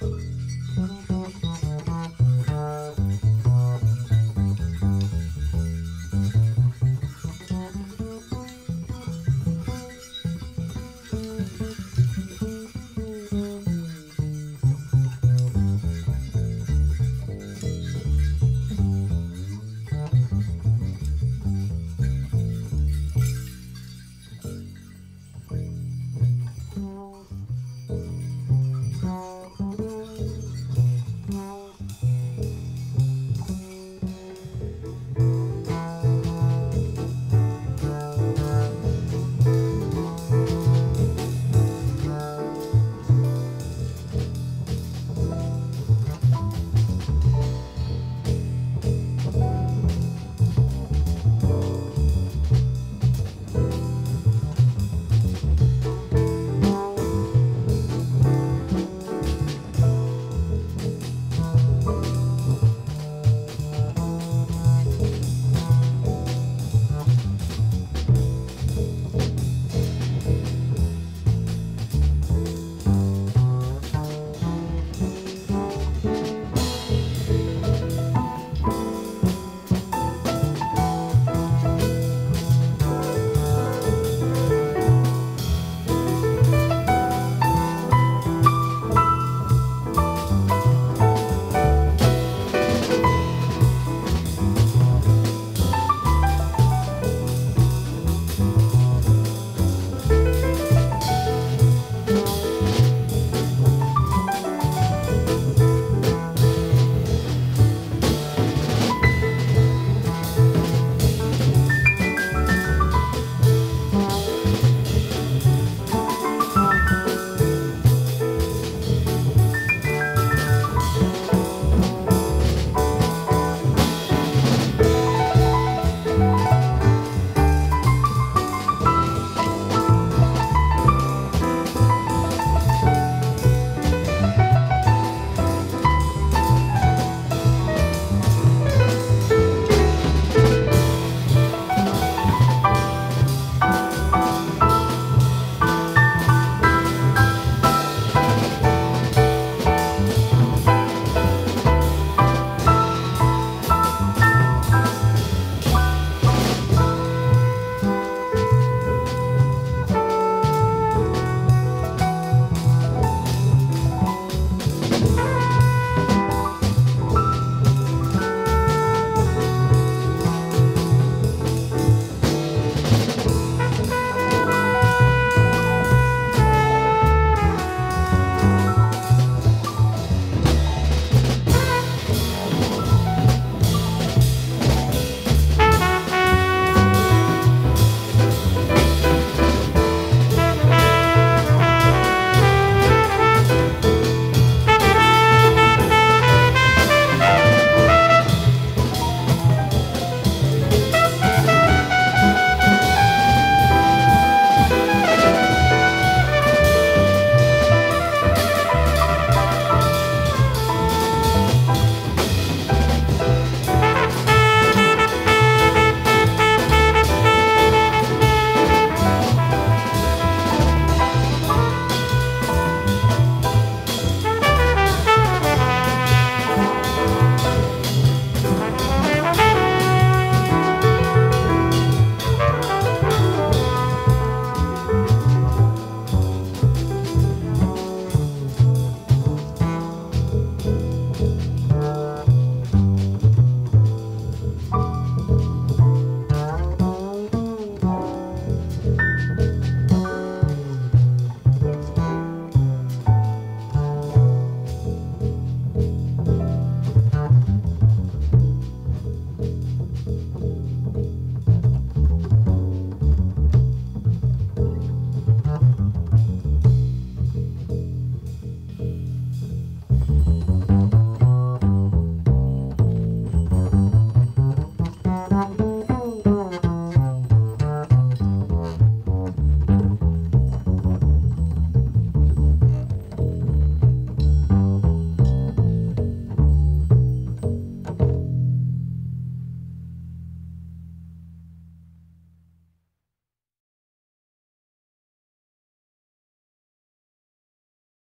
you